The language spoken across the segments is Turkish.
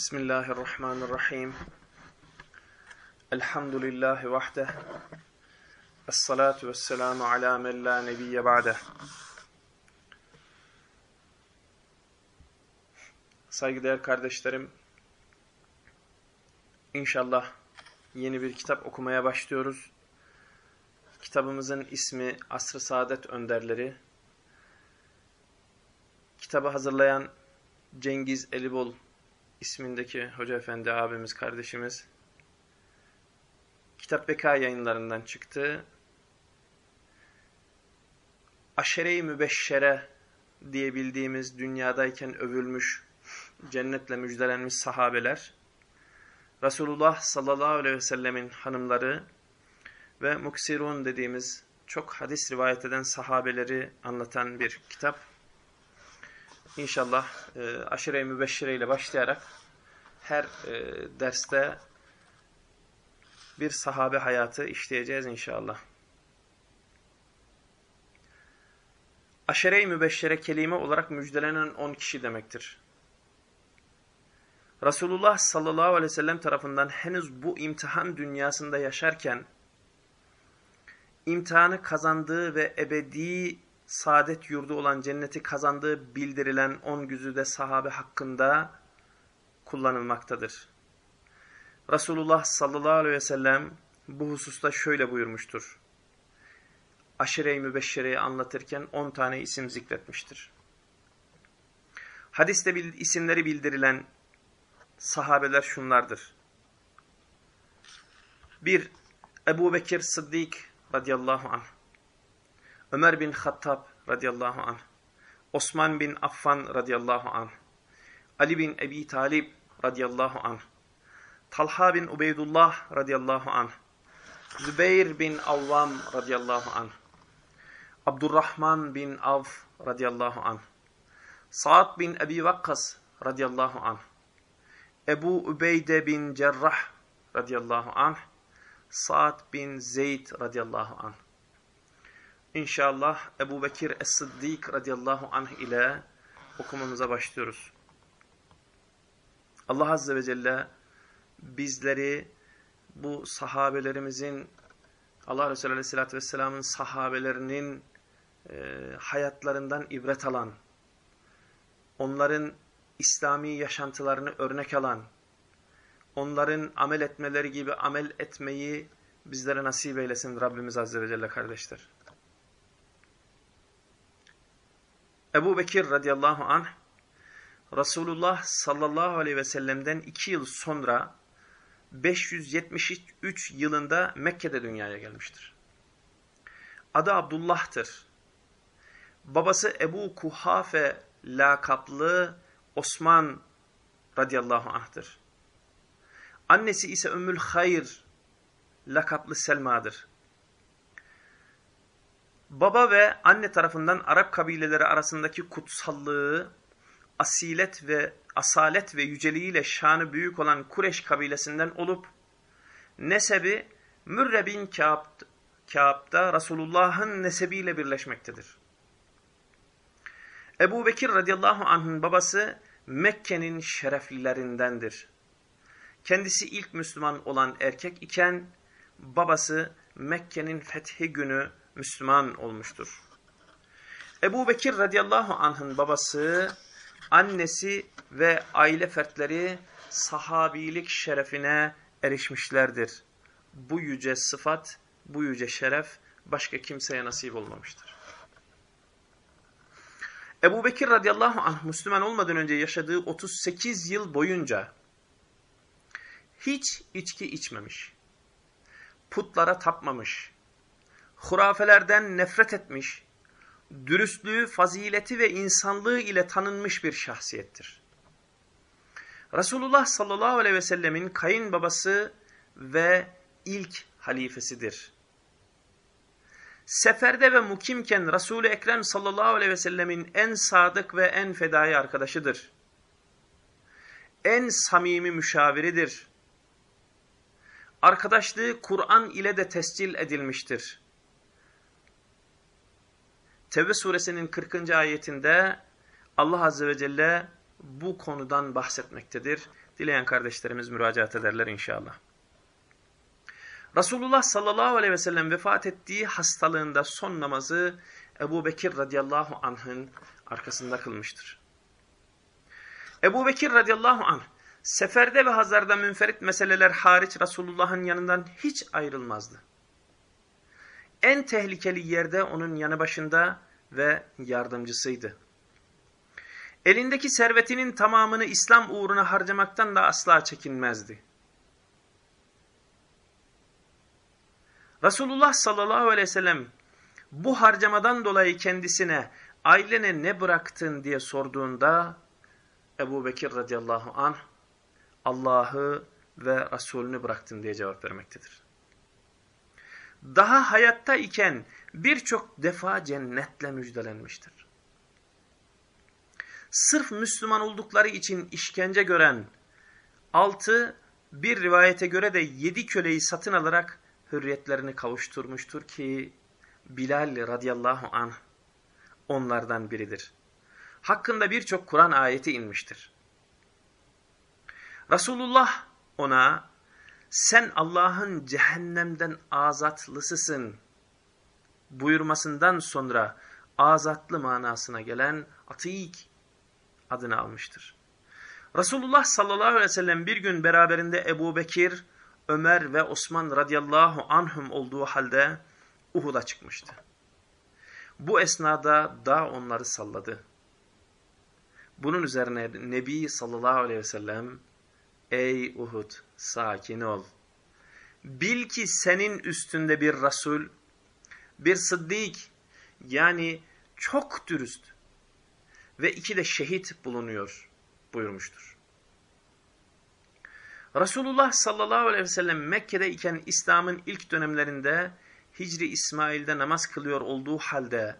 Bismillahirrahmanirrahim. Elhamdülillahi vahde. Esselatu vesselamu ala men la nebiyye ba'de. Saygıdeğer kardeşlerim, İnşallah yeni bir kitap okumaya başlıyoruz. Kitabımızın ismi Asr-ı Saadet Önderleri. Kitabı hazırlayan Cengiz Elibol ismindeki Hoca Efendi abimiz, kardeşimiz. Kitap Beka yayınlarından çıktı. Aşere-i Mübeşşere diye bildiğimiz dünyadayken övülmüş, cennetle müjdelenmiş sahabeler, Resulullah sallallahu aleyhi ve sellemin hanımları ve muksirun dediğimiz çok hadis rivayet eden sahabeleri anlatan bir kitap. İnşallah e, aşire-i mübeşşire ile başlayarak her e, derste bir sahabe hayatı işleyeceğiz inşallah. Aşere-i mübeşşere kelime olarak müjdelenen 10 kişi demektir. Resulullah sallallahu aleyhi ve sellem tarafından henüz bu imtihan dünyasında yaşarken imtihanı kazandığı ve ebedi saadet yurdu olan cenneti kazandığı bildirilen on güzüde sahabe hakkında kullanılmaktadır. Resulullah sallallahu aleyhi ve sellem bu hususta şöyle buyurmuştur. Aşire-i Mübeşşere'yi anlatırken on tane isim zikretmiştir. Hadiste isimleri bildirilen sahabeler şunlardır. 1. Ebu Bekir Sıddık radıyallahu anh. Ömer bin Hattab radıyallahu anh. Osman bin Affan radıyallahu anh. Ali bin Ebi Talib radıyallahu anh. Talha bin Ubeydullah radıyallahu anh. Zübeyir bin Avvam radıyallahu anh. Abdurrahman bin Av radıyallahu anh. Sa'd bin Ebi Vakkas radıyallahu anh. Ebu Ubeyde bin Cerrah radıyallahu anh, Sa'd bin Zeyd radıyallahu anh. İnşallah Ebu Bekir Es-Sıddik radıyallahu anh ile okumamıza başlıyoruz. Allah Azze ve Celle bizleri bu sahabelerimizin, Allah Resulü Aleyhisselatü Vesselam'ın sahabelerinin e, hayatlarından ibret alan, onların İslami yaşantılarını örnek alan, onların amel etmeleri gibi amel etmeyi bizlere nasip eylesin Rabbimiz Azze ve Celle kardeşler. Ebu Bekir radıyallahu anh, Resulullah sallallahu aleyhi ve sellem'den iki yıl sonra 573 yılında Mekke'de dünyaya gelmiştir. Adı Abdullah'tır. Babası Ebu Kuhafe lakaplı Osman radıyallahu anh'tır. Annesi ise Ümmül Hayr lakaplı Selma'dır. Baba ve anne tarafından Arap kabileleri arasındaki kutsallığı, asilet ve asalet ve yüceliğiyle şanı büyük olan Kureş kabilesinden olup, nesebi Mürre bin Kâb, Kâb'da Resulullah'ın nesebiyle birleşmektedir. Ebu Bekir radıyallahu anh'ın babası Mekke'nin şereflilerindendir. Kendisi ilk Müslüman olan erkek iken babası Mekke'nin fethi günü Müslüman olmuştur. Ebu Bekir radıyallahu anh'ın babası, annesi ve aile fertleri sahabilik şerefine erişmişlerdir. Bu yüce sıfat, bu yüce şeref başka kimseye nasip olmamıştır. Ebu Bekir radıyallahu anh Müslüman olmadan önce yaşadığı 38 yıl boyunca hiç içki içmemiş, putlara tapmamış, hurafelerden nefret etmiş, dürüstlüğü, fazileti ve insanlığı ile tanınmış bir şahsiyettir. Resulullah sallallahu aleyhi ve sellemin kayınbabası ve ilk halifesidir seferde ve mukimken Resul-i Ekrem sallallahu aleyhi ve sellemin en sadık ve en fedai arkadaşıdır. En samimi müşaviridir. Arkadaşlığı Kur'an ile de tescil edilmiştir. Tevbe suresinin 40. ayetinde Allah azze ve celle bu konudan bahsetmektedir. Dileyen kardeşlerimiz müracaat ederler inşallah. Resulullah sallallahu aleyhi ve sellem vefat ettiği hastalığında son namazı Ebu Bekir radıyallahu anh'ın arkasında kılmıştır. Ebu Bekir radıyallahu anh seferde ve hazarda münferit meseleler hariç Resulullah'ın yanından hiç ayrılmazdı. En tehlikeli yerde onun yanı başında ve yardımcısıydı. Elindeki servetinin tamamını İslam uğruna harcamaktan da asla çekinmezdi. Resulullah sallallahu aleyhi ve sellem bu harcamadan dolayı kendisine ailene ne bıraktın diye sorduğunda Ebu Bekir radıyallahu anh Allah'ı ve Resulünü bıraktın diye cevap vermektedir. Daha hayatta iken birçok defa cennetle müjdelenmiştir. Sırf Müslüman oldukları için işkence gören altı bir rivayete göre de yedi köleyi satın alarak hürriyetlerini kavuşturmuştur ki Bilal radıyallahu anh onlardan biridir. Hakkında birçok Kur'an ayeti inmiştir. Resulullah ona sen Allah'ın cehennemden azatlısısın buyurmasından sonra azatlı manasına gelen atik adını almıştır. Resulullah sallallahu aleyhi ve sellem bir gün beraberinde Ebu Bekir, Ömer ve Osman radıyallahu anhum olduğu halde Uhud'a çıkmıştı. Bu esnada dağ onları salladı. Bunun üzerine Nebi sallallahu aleyhi ve sellem Ey Uhud sakin ol. Bil ki senin üstünde bir Resul, bir Sıddık yani çok dürüst ve iki de şehit bulunuyor buyurmuştur. Resulullah sallallahu aleyhi ve sellem Mekke'de iken İslam'ın ilk dönemlerinde Hicri İsmail'de namaz kılıyor olduğu halde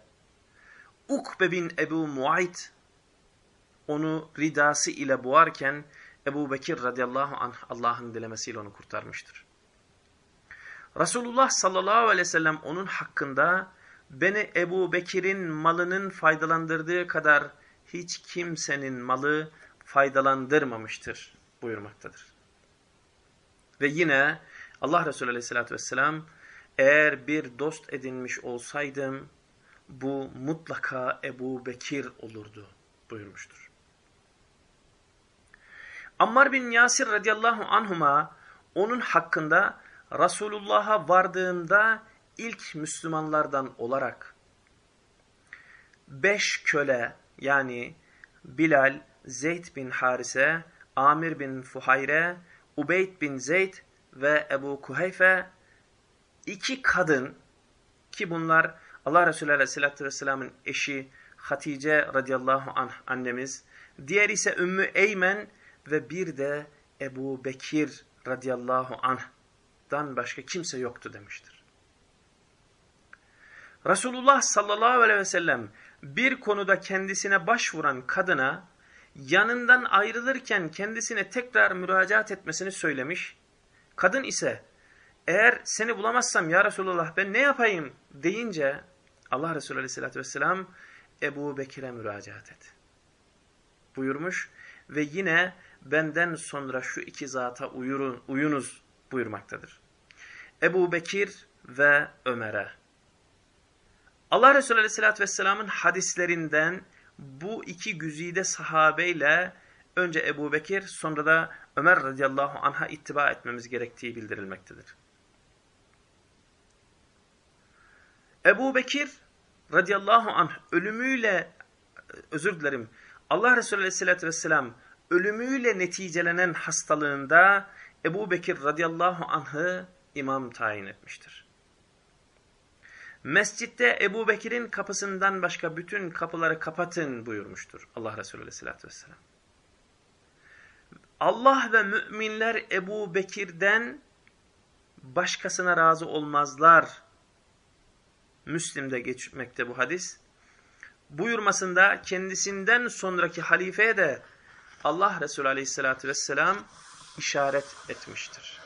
Ukbe bin Ebu Muayt onu ridası ile boğarken Ebu Bekir radıyallahu anh Allah'ın dilemesiyle onu kurtarmıştır. Resulullah sallallahu aleyhi ve sellem onun hakkında beni Ebu Bekir'in malının faydalandırdığı kadar hiç kimsenin malı faydalandırmamıştır buyurmaktadır. Ve yine Allah Resulü aleyhissalatü vesselam eğer bir dost edinmiş olsaydım bu mutlaka Ebu Bekir olurdu buyurmuştur. Ammar bin Yasir radıyallahu anhuma onun hakkında Resulullah'a vardığında ilk Müslümanlardan olarak beş köle yani Bilal, Zeyd bin Harise, Amir bin Fuhayre, Ubeyd bin Zeyd ve Ebu Kuheyfe iki kadın ki bunlar Allah Resulü Aleyhisselatü Vesselam'ın eşi Hatice radıyallahu anh annemiz, diğer ise Ümmü Eymen ve bir de Ebu Bekir radıyallahu anh'dan başka kimse yoktu demiştir. Resulullah sallallahu aleyhi ve sellem bir konuda kendisine başvuran kadına yanından ayrılırken kendisine tekrar müracaat etmesini söylemiş. Kadın ise eğer seni bulamazsam ya Resulullah ben ne yapayım deyince Allah Resulü aleyhissalatü vesselam Ebu Bekir'e müracaat et. Buyurmuş ve yine benden sonra şu iki zata uyurun, uyunuz buyurmaktadır. Ebu Bekir ve Ömer'e. Allah Resulü Aleyhisselatü Vesselam'ın hadislerinden bu iki güzide sahabeyle önce Ebu Bekir sonra da Ömer radıyallahu anh'a ittiba etmemiz gerektiği bildirilmektedir. Ebu Bekir radıyallahu anh ölümüyle özür dilerim Allah Resulü aleyhissalatü vesselam ölümüyle neticelenen hastalığında Ebu Bekir radıyallahu anh'ı imam tayin etmiştir. Mescitte Ebu Bekir'in kapısından başka bütün kapıları kapatın buyurmuştur Allah Resulü aleyhissalatü vesselam. Allah ve müminler Ebu Bekir'den başkasına razı olmazlar. Müslim'de geçmekte bu hadis. Buyurmasında kendisinden sonraki halifeye de Allah Resulü aleyhissalatü vesselam işaret etmiştir.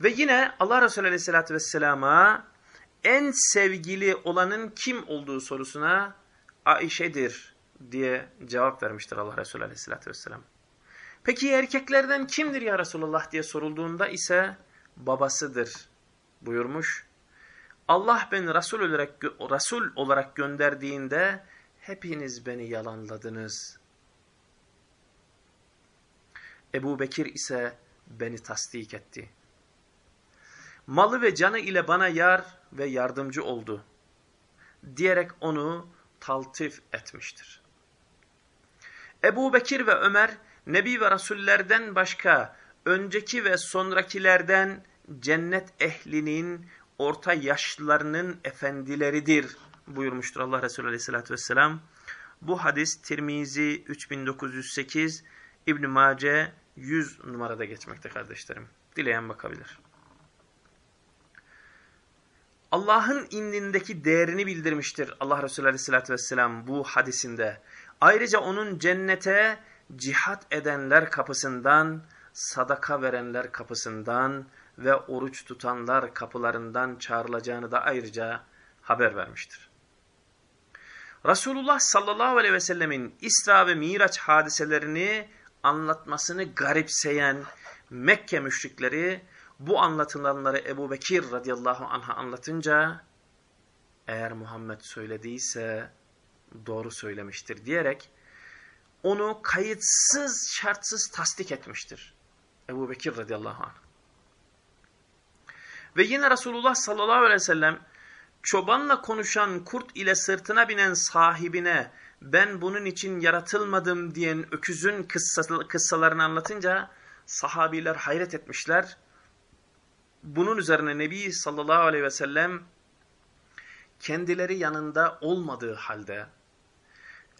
Ve yine Allah Resulü aleyhissalatü vesselama en sevgili olanın kim olduğu sorusuna Aişe'dir diye cevap vermiştir Allah Resulü Aleyhisselatü vesselam. Peki erkeklerden kimdir ya Resulullah diye sorulduğunda ise babasıdır buyurmuş. Allah beni Resul olarak, Resul olarak gönderdiğinde hepiniz beni yalanladınız. Ebu Bekir ise beni tasdik etti. Malı ve canı ile bana yar ve yardımcı oldu. Diyerek onu taltif etmiştir. Ebu Bekir ve Ömer, Nebi ve Rasullerden başka önceki ve sonrakilerden cennet ehlinin orta yaşlılarının efendileridir buyurmuştur Allah Resulü Aleyhisselatü Vesselam. Bu hadis Tirmizi 3908, İbn Mace 100 numarada geçmekte kardeşlerim. Dileyen bakabilir. Allah'ın indindeki değerini bildirmiştir Allah Resulü Aleyhisselatü Vesselam bu hadisinde. Ayrıca onun cennete cihat edenler kapısından, sadaka verenler kapısından ve oruç tutanlar kapılarından çağrılacağını da ayrıca haber vermiştir. Resulullah sallallahu aleyhi ve sellemin İsra ve Miraç hadiselerini anlatmasını garipseyen Mekke müşrikleri bu anlatılanları Ebu Bekir radıyallahu anh'a anlatınca eğer Muhammed söylediyse doğru söylemiştir diyerek onu kayıtsız şartsız tasdik etmiştir. Ebu Bekir radıyallahu anh. Ve yine Resulullah sallallahu aleyhi ve sellem çobanla konuşan kurt ile sırtına binen sahibine ben bunun için yaratılmadım diyen öküzün kıssalarını anlatınca sahabiler hayret etmişler. Bunun üzerine Nebi sallallahu aleyhi ve sellem kendileri yanında olmadığı halde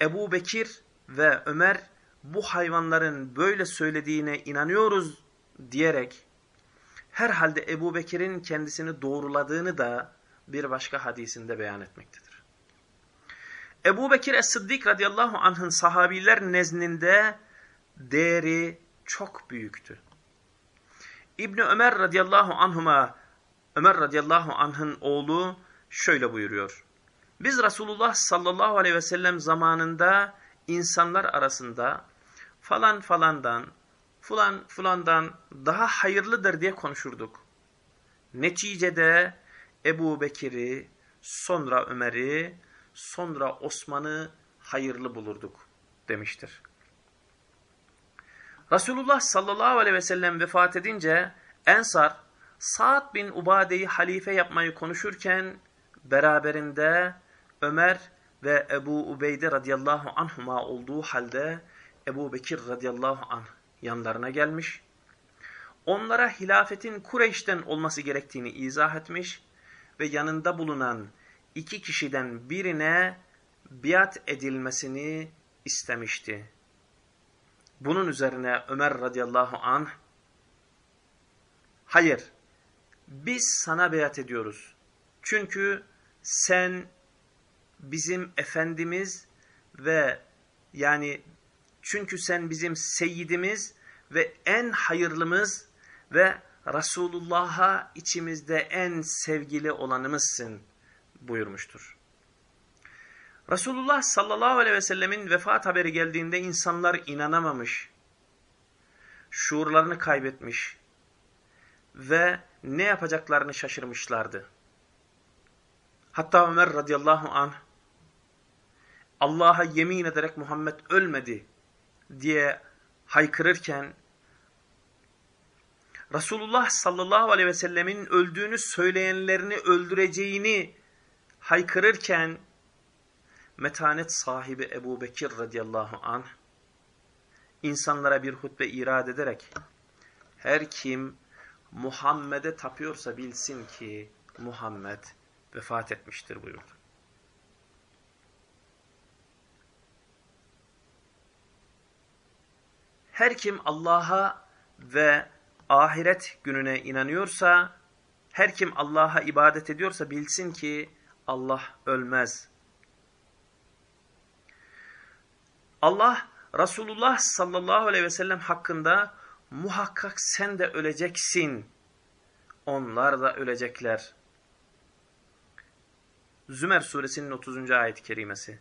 Ebu Bekir ve Ömer bu hayvanların böyle söylediğine inanıyoruz diyerek herhalde Ebu Bekir'in kendisini doğruladığını da bir başka hadisinde beyan etmektedir. Ebu Bekir Es-Sıddik radıyallahu anh'ın sahabiler nezdinde değeri çok büyüktü. İbni Ömer radıyallahu anhuma Ömer radıyallahu anh'ın oğlu şöyle buyuruyor. Biz Resulullah sallallahu aleyhi ve sellem zamanında insanlar arasında falan falandan, fulan fulandan daha hayırlıdır diye konuşurduk. Neticede Ebu Bekir'i, sonra Ömer'i, sonra Osman'ı hayırlı bulurduk demiştir. Resulullah sallallahu aleyhi ve sellem vefat edince Ensar, Sa'd bin Ubade'yi halife yapmayı konuşurken beraberinde Ömer ve Ebu Ubeyde radıyallahu anhuma olduğu halde Ebu Bekir radıyallahu anh yanlarına gelmiş. Onlara hilafetin Kureyş'ten olması gerektiğini izah etmiş ve yanında bulunan iki kişiden birine biat edilmesini istemişti. Bunun üzerine Ömer radıyallahu anh, hayır biz sana biat ediyoruz. Çünkü sen bizim Efendimiz ve yani çünkü sen bizim seyyidimiz ve en hayırlımız ve Resulullah'a içimizde en sevgili olanımızsın buyurmuştur. Resulullah sallallahu aleyhi ve sellemin vefat haberi geldiğinde insanlar inanamamış, şuurlarını kaybetmiş ve ne yapacaklarını şaşırmışlardı. Hatta Ömer radıyallahu anh Allah'a yemin ederek Muhammed ölmedi diye haykırırken Resulullah sallallahu aleyhi ve sellemin öldüğünü söyleyenlerini öldüreceğini haykırırken metanet sahibi Ebu Bekir radıyallahu anh insanlara bir hutbe irad ederek her kim Muhammed'e tapıyorsa bilsin ki Muhammed vefat etmiştir buyurdu. Her kim Allah'a ve ahiret gününe inanıyorsa, her kim Allah'a ibadet ediyorsa bilsin ki Allah ölmez. Allah Resulullah sallallahu aleyhi ve sellem hakkında muhakkak sen de öleceksin. Onlar da ölecekler. Zümer suresinin 30. ayet-i kerimesi.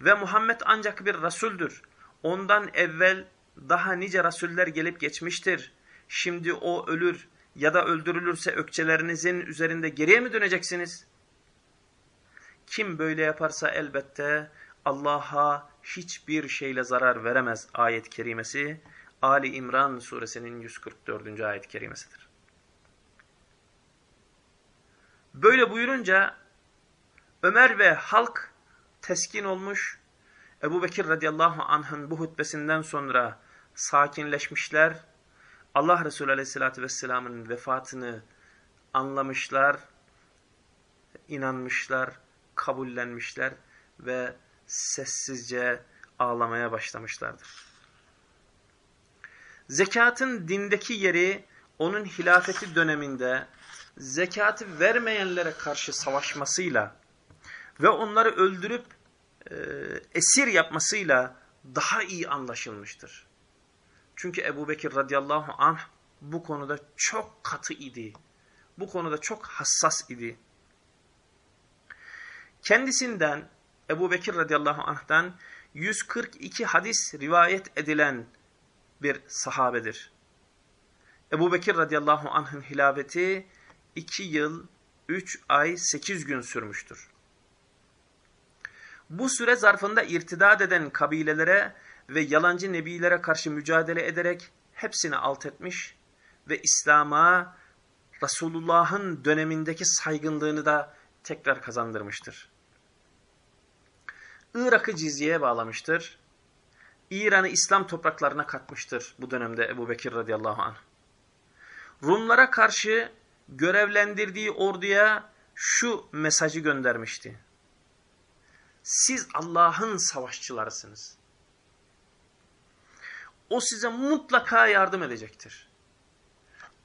Ve Muhammed ancak bir Resuldür. Ondan evvel daha nice Resuller gelip geçmiştir. Şimdi o ölür ya da öldürülürse ökçelerinizin üzerinde geriye mi döneceksiniz? Kim böyle yaparsa elbette Allah'a hiçbir şeyle zarar veremez ayet-i kerimesi Ali İmran suresinin 144. ayet-i kerimesidir. Böyle buyurunca Ömer ve halk teskin olmuş, Ebu Bekir radıyallahu anh'ın bu hutbesinden sonra sakinleşmişler, Allah Resulü aleyhissalatü vesselamın vefatını anlamışlar, inanmışlar, kabullenmişler ve sessizce ağlamaya başlamışlardır. Zekatın dindeki yeri onun hilafeti döneminde zekatı vermeyenlere karşı savaşmasıyla ve onları öldürüp e, esir yapmasıyla daha iyi anlaşılmıştır. Çünkü Ebu Bekir radıyallahu anh bu konuda çok katı idi. Bu konuda çok hassas idi. Kendisinden Ebu Bekir radıyallahu anh'tan 142 hadis rivayet edilen bir sahabedir. Ebu Bekir radıyallahu anh'ın hilafeti 2 yıl 3 ay 8 gün sürmüştür. Bu süre zarfında irtidat eden kabilelere ve yalancı nebilere karşı mücadele ederek hepsini alt etmiş ve İslam'a Resulullah'ın dönemindeki saygınlığını da tekrar kazandırmıştır. Irak'ı cizyeye bağlamıştır. İran'ı İslam topraklarına katmıştır bu dönemde Ebu Bekir radıyallahu anh. Rumlara karşı görevlendirdiği orduya şu mesajı göndermişti. Siz Allah'ın savaşçılarısınız. O size mutlaka yardım edecektir.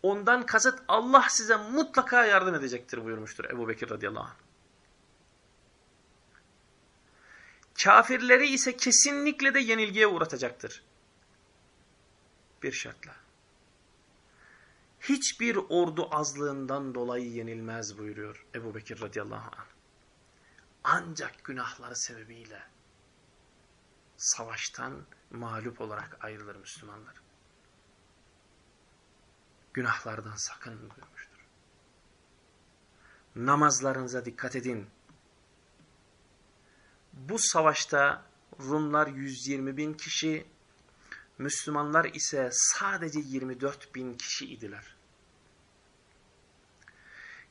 Ondan kasıt Allah size mutlaka yardım edecektir buyurmuştur Ebu Bekir radıyallahu anh. Kafirleri ise kesinlikle de yenilgiye uğratacaktır. Bir şartla. Hiçbir ordu azlığından dolayı yenilmez buyuruyor Ebu Bekir radıyallahu anh. Ancak günahları sebebiyle savaştan mağlup olarak ayrılır Müslümanlar. Günahlardan sakının buyurmuştur. Namazlarınıza dikkat edin. Bu savaşta Rumlar 120 bin kişi, Müslümanlar ise sadece 24 bin kişi idiler.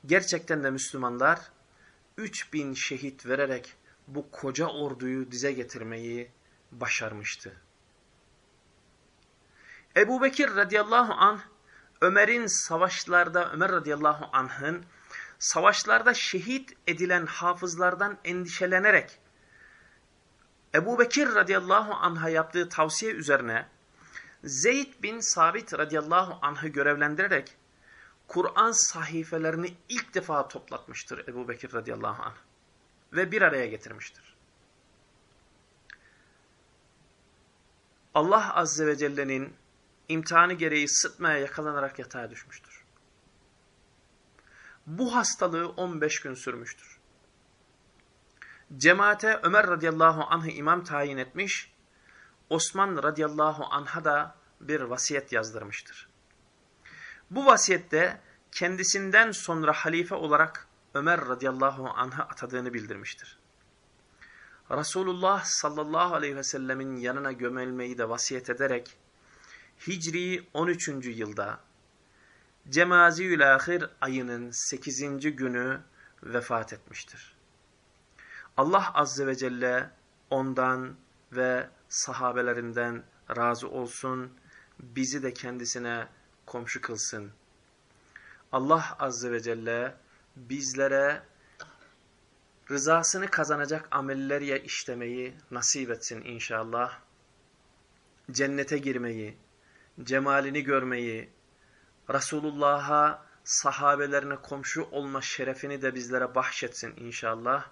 Gerçekten de Müslümanlar 3 bin şehit vererek bu koca orduyu dize getirmeyi başarmıştı. Ebu Bekir radıyallahu anh Ömer'in savaşlarda, Ömer radıyallahu anh'ın savaşlarda şehit edilen hafızlardan endişelenerek Ebu Bekir radıyallahu anh'a yaptığı tavsiye üzerine Zeyd bin Sabit radıyallahu anh'ı görevlendirerek Kur'an sahifelerini ilk defa toplatmıştır Ebu Bekir radıyallahu anh ve bir araya getirmiştir. Allah azze ve celle'nin imtihanı gereği sıtmaya yakalanarak yatağa düşmüştür. Bu hastalığı 15 gün sürmüştür. Cemaate Ömer radıyallahu anh'ı imam tayin etmiş, Osman radıyallahu anh'a da bir vasiyet yazdırmıştır. Bu vasiyette kendisinden sonra halife olarak Ömer radıyallahu anh'a atadığını bildirmiştir. Resulullah sallallahu aleyhi ve sellemin yanına gömülmeyi de vasiyet ederek Hicri 13. yılda Cemaziyül-Ahir ayının 8. günü vefat etmiştir. Allah Azze ve Celle ondan ve sahabelerinden razı olsun, bizi de kendisine komşu kılsın. Allah Azze ve Celle bizlere rızasını kazanacak ameller işlemeyi nasip etsin inşallah. Cennete girmeyi, cemalini görmeyi, Resulullah'a, sahabelerine komşu olma şerefini de bizlere bahşetsin inşallah.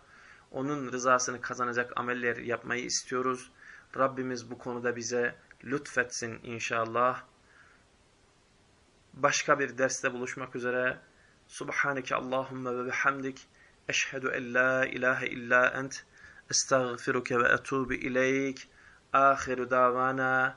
Onun rızasını kazanacak ameller yapmayı istiyoruz. Rabbimiz bu konuda bize lütfetsin inşallah. Başka bir derste buluşmak üzere. Subhaneke Allahümme ve bihamdik. Eşhedü en la ilahe illa ent. Estağfiruke ve etubu ileyk. Ahiru davana